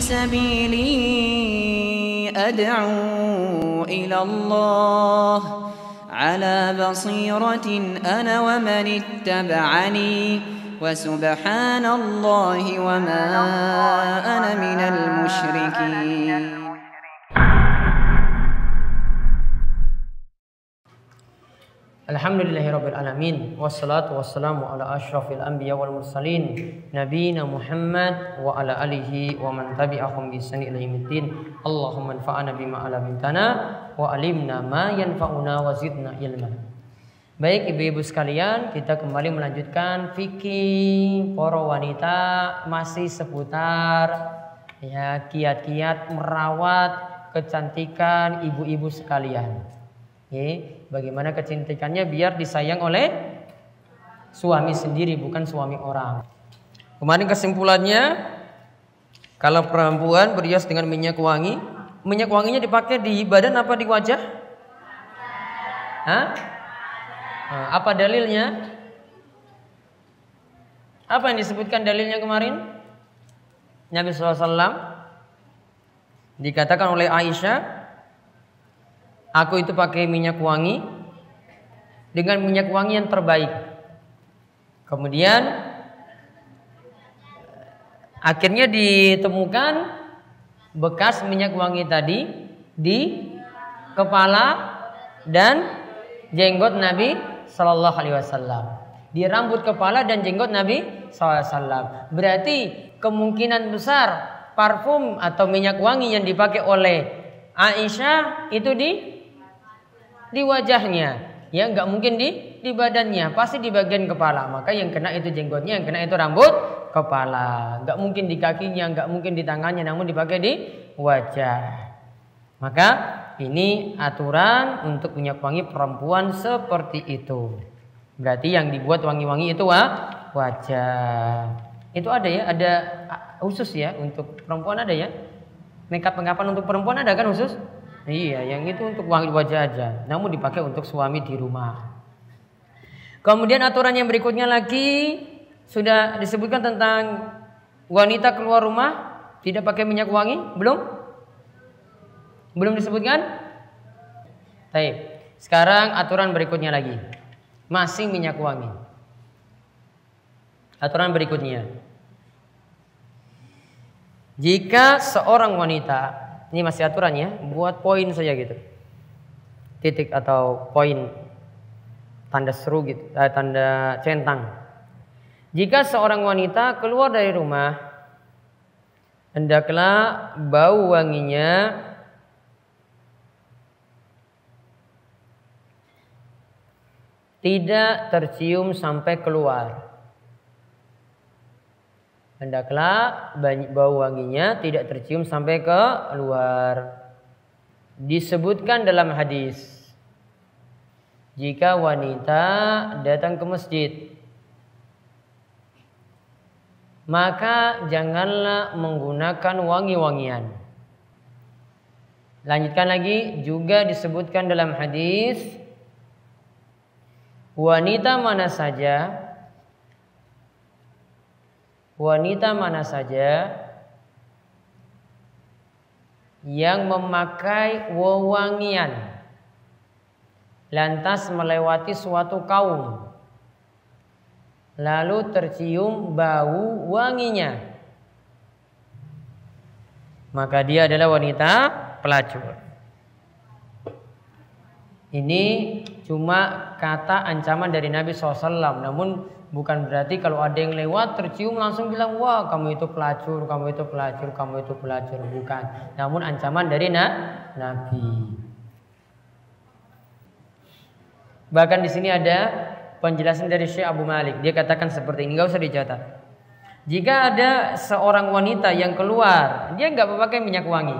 سبيلي أدعو إلى الله. على بصيرة أنا ومن اتبعني وسبحان الله وما أنا من المشركين. Alhamdulillahirrabbilalamin Wassalatu wassalamu ala ashrafil anbiya wal mursalin. Nabiina Muhammad wa ala alihi wa man tabi'ahum bisani ila yamiddin Allahumma anfa'ana bima alamintana Wa alimna ma yanfa'una wa zidna ilma. Baik ibu-ibu sekalian kita kembali melanjutkan fikih para wanita masih seputar ya kiat-kiat merawat kecantikan ibu-ibu sekalian. Oke, bagaimana kecantikannya biar disayang oleh suami sendiri bukan suami orang. Kemarin kesimpulannya kalau perempuan berhias dengan minyak wangi, minyak wanginya dipakai di badan apa di wajah? Hah? Nah, apa dalilnya? Apa yang disebutkan dalilnya kemarin? Nabi SAW dikatakan oleh Aisyah Aku itu pakai minyak wangi dengan minyak wangi yang terbaik. Kemudian akhirnya ditemukan bekas minyak wangi tadi di kepala dan jenggot Nabi Shallallahu Alaihi Wasallam. Di rambut kepala dan jenggot Nabi SAW. Berarti kemungkinan besar parfum atau minyak wangi yang dipakai oleh Aisyah itu di di wajahnya. Ya nggak mungkin di di badannya. Pasti di bagian kepala. Maka yang kena itu jenggotnya yang kena itu rambut kepala. Nggak mungkin di kakinya nggak mungkin di tangannya namun dipakai di wajah. Maka ini aturan untuk minyak wangi perempuan seperti itu. Berarti yang dibuat wangi-wangi itu wah, wajah. Itu ada ya ada khusus ya untuk perempuan ada ya? Makeup pengapan untuk perempuan ada kan khusus Iya, yang itu untuk wangi wajah aja. Namun dipakai untuk suami di rumah. Kemudian aturan yang berikutnya lagi sudah disebutkan tentang wanita keluar rumah tidak pakai minyak wangi, belum? Belum disebutkan? Baik. Sekarang aturan berikutnya lagi. Masih minyak wangi. Aturan berikutnya. Jika seorang wanita ini masih aturan ya, buat poin saja gitu. Titik atau poin tanda seru gitu, eh, tanda centang. Jika seorang wanita keluar dari rumah, hendaklah bau wanginya tidak tercium sampai keluar. Hendaklah bau wanginya tidak tercium sampai ke luar. Disebutkan dalam hadis. Jika wanita datang ke masjid. Maka janganlah menggunakan wangi-wangian. Lanjutkan lagi juga disebutkan dalam hadis wanita mana saja wanita mana saja yang memakai wewangian lantas melewati suatu kaum lalu tercium bau wanginya. Maka dia adalah wanita pelacur. Ini cuma kata ancaman dari Nabi SAW namun Bukan berarti kalau ada yang lewat tercium langsung bilang wah kamu itu pelacur, kamu itu pelacur, kamu itu pelacur. Bukan. Namun ancaman dari na Nabi. Bahkan di sini ada penjelasan dari Syekh Abu Malik. Dia katakan seperti ini, nggak usah dicatat. Jika ada seorang wanita yang keluar, dia nggak memakai minyak wangi.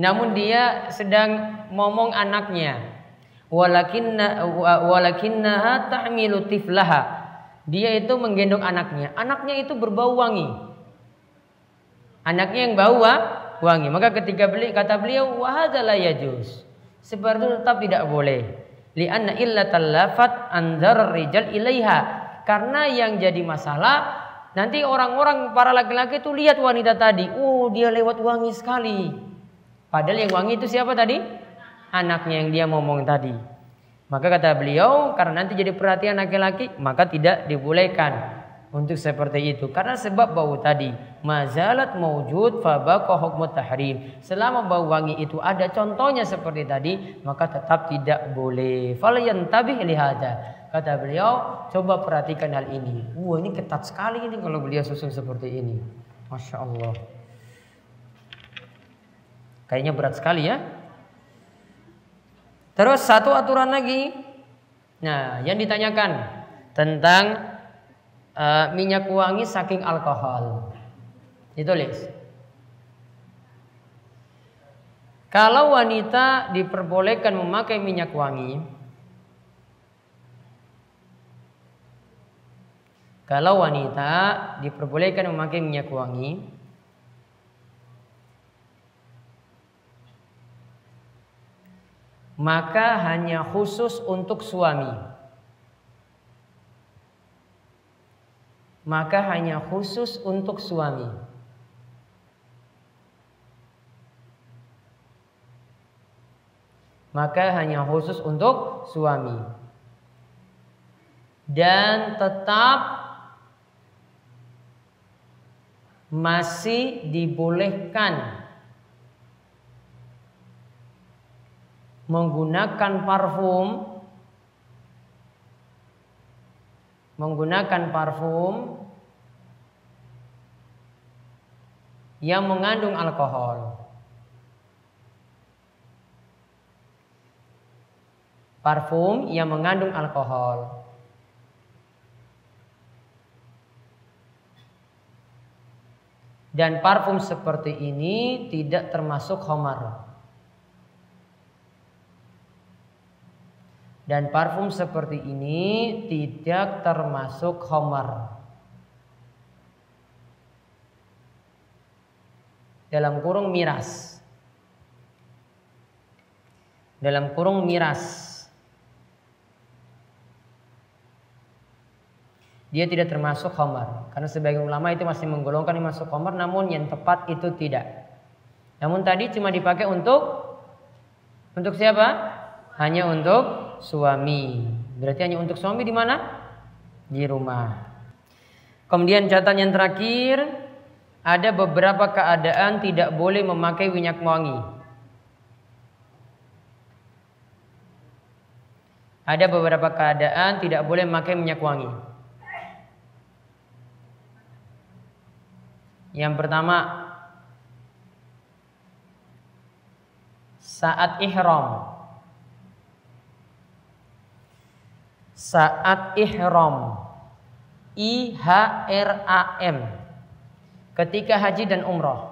Namun dia sedang ngomong anaknya, walakinna walakinnaha tahmilu tiflaha. Dia itu menggendong anaknya. Anaknya itu berbau wangi. Anaknya yang bau wangi. Maka ketika beli kata beliau wahadzala yajuz. Seperti itu tetap tidak boleh. Lianna illa talafat anzar rijal ilaiha. Karena yang jadi masalah nanti orang-orang para laki-laki itu lihat wanita tadi, oh dia lewat wangi sekali. Padahal yang wangi itu siapa tadi? Anaknya yang dia ngomong tadi. Maka kata beliau, karena nanti jadi perhatian laki-laki, maka tidak dibolehkan untuk seperti itu. Karena sebab bau tadi, mazalat maujud fabaqa hukmu tahrim. Selama bau wangi itu ada contohnya seperti tadi, maka tetap tidak boleh. Fal yantabih lihada. Kata beliau, coba perhatikan hal ini. Wah ini ketat sekali ini kalau beliau susun seperti ini. Masya Allah. Kayaknya berat sekali ya. Terus satu aturan lagi. Nah, yang ditanyakan tentang uh, minyak wangi saking alkohol. Ditulis. Kalau wanita diperbolehkan memakai minyak wangi, kalau wanita diperbolehkan memakai minyak wangi, maka hanya khusus untuk suami. Maka hanya khusus untuk suami. Maka hanya khusus untuk suami. Dan tetap masih dibolehkan menggunakan parfum menggunakan parfum yang mengandung alkohol. Parfum yang mengandung alkohol. Dan parfum seperti ini tidak termasuk homar. Dan parfum seperti ini tidak termasuk homer. Dalam kurung miras. Dalam kurung miras. Dia tidak termasuk homer. Karena sebagian ulama itu masih menggolongkan ini masuk homer. Namun yang tepat itu tidak. Namun tadi cuma dipakai untuk untuk siapa? Hanya untuk suami. Berarti hanya untuk suami di mana? Di rumah. Kemudian catatan yang terakhir, ada beberapa keadaan tidak boleh memakai minyak wangi. Ada beberapa keadaan tidak boleh memakai minyak wangi. Yang pertama, saat ihram. Saat ihram I H R A M ketika haji dan umroh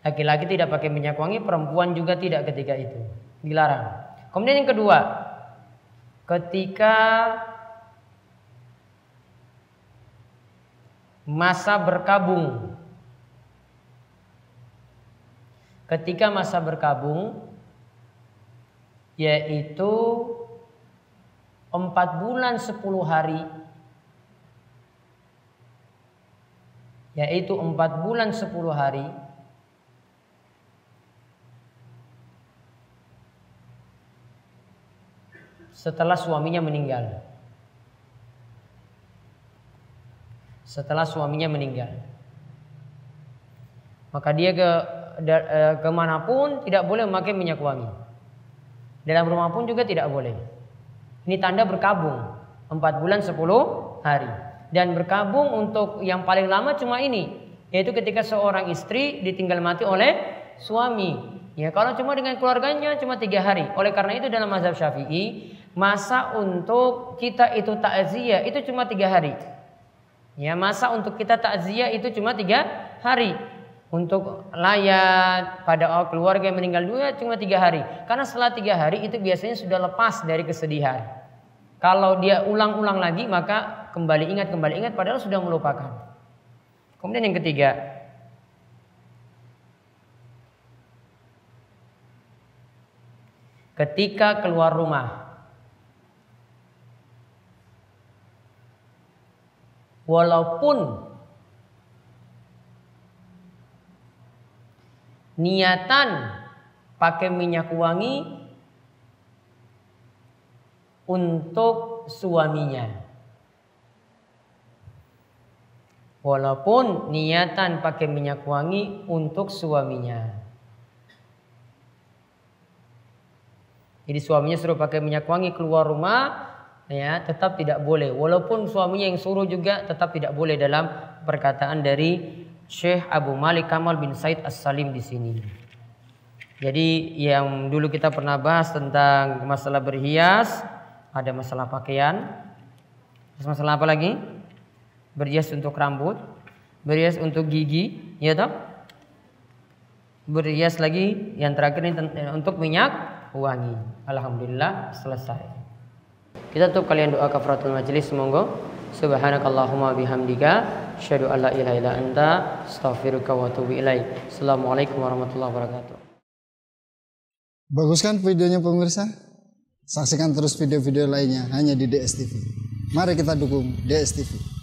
Laki-laki tidak pakai minyak wangi, perempuan juga tidak ketika itu. Dilarang. Kemudian yang kedua, ketika masa berkabung. Ketika masa berkabung yaitu empat bulan sepuluh hari yaitu empat bulan sepuluh hari setelah suaminya meninggal. Setelah suaminya meninggal. Maka dia ke eh, ke mana pun tidak boleh memakai minyak wangi. Dalam rumah pun juga tidak boleh. Ini tanda berkabung. Empat bulan sepuluh hari. Dan berkabung untuk yang paling lama cuma ini. Yaitu ketika seorang istri ditinggal mati oleh suami. Ya kalau cuma dengan keluarganya cuma tiga hari. Oleh karena itu dalam mazhab syafi'i. Masa untuk kita itu takziah itu cuma tiga hari. Ya masa untuk kita takziah itu cuma tiga hari. Untuk layat pada keluarga yang meninggal dunia cuma tiga hari. Karena setelah tiga hari itu biasanya sudah lepas dari kesedihan. Kalau dia ulang-ulang lagi maka kembali ingat kembali ingat padahal sudah melupakan. Kemudian yang ketiga, ketika keluar rumah. Walaupun niatan pakai minyak wangi untuk suaminya. Walaupun niatan pakai minyak wangi untuk suaminya. Jadi suaminya suruh pakai minyak wangi keluar rumah, ya tetap tidak boleh. Walaupun suaminya yang suruh juga tetap tidak boleh dalam perkataan dari Syekh Abu Malik Kamal bin Said As-Salim di sini. Jadi yang dulu kita pernah bahas tentang masalah berhias, ada masalah pakaian, masalah apa lagi? berhias untuk rambut, berhias untuk gigi, ya toh? Berhias lagi yang terakhir ini untuk minyak wangi. Alhamdulillah selesai. Kita tutup kalian doa kafaratul majelis semoga subhanakallahumma bihamdika asyhadu an la ilaha illa anta astaghfiruka wa atubu ilaik. Assalamualaikum warahmatullahi wabarakatuh. Bagus kan videonya pemirsa? Saksikan terus video-video lainnya hanya di DSTV. Mari kita dukung DSTV.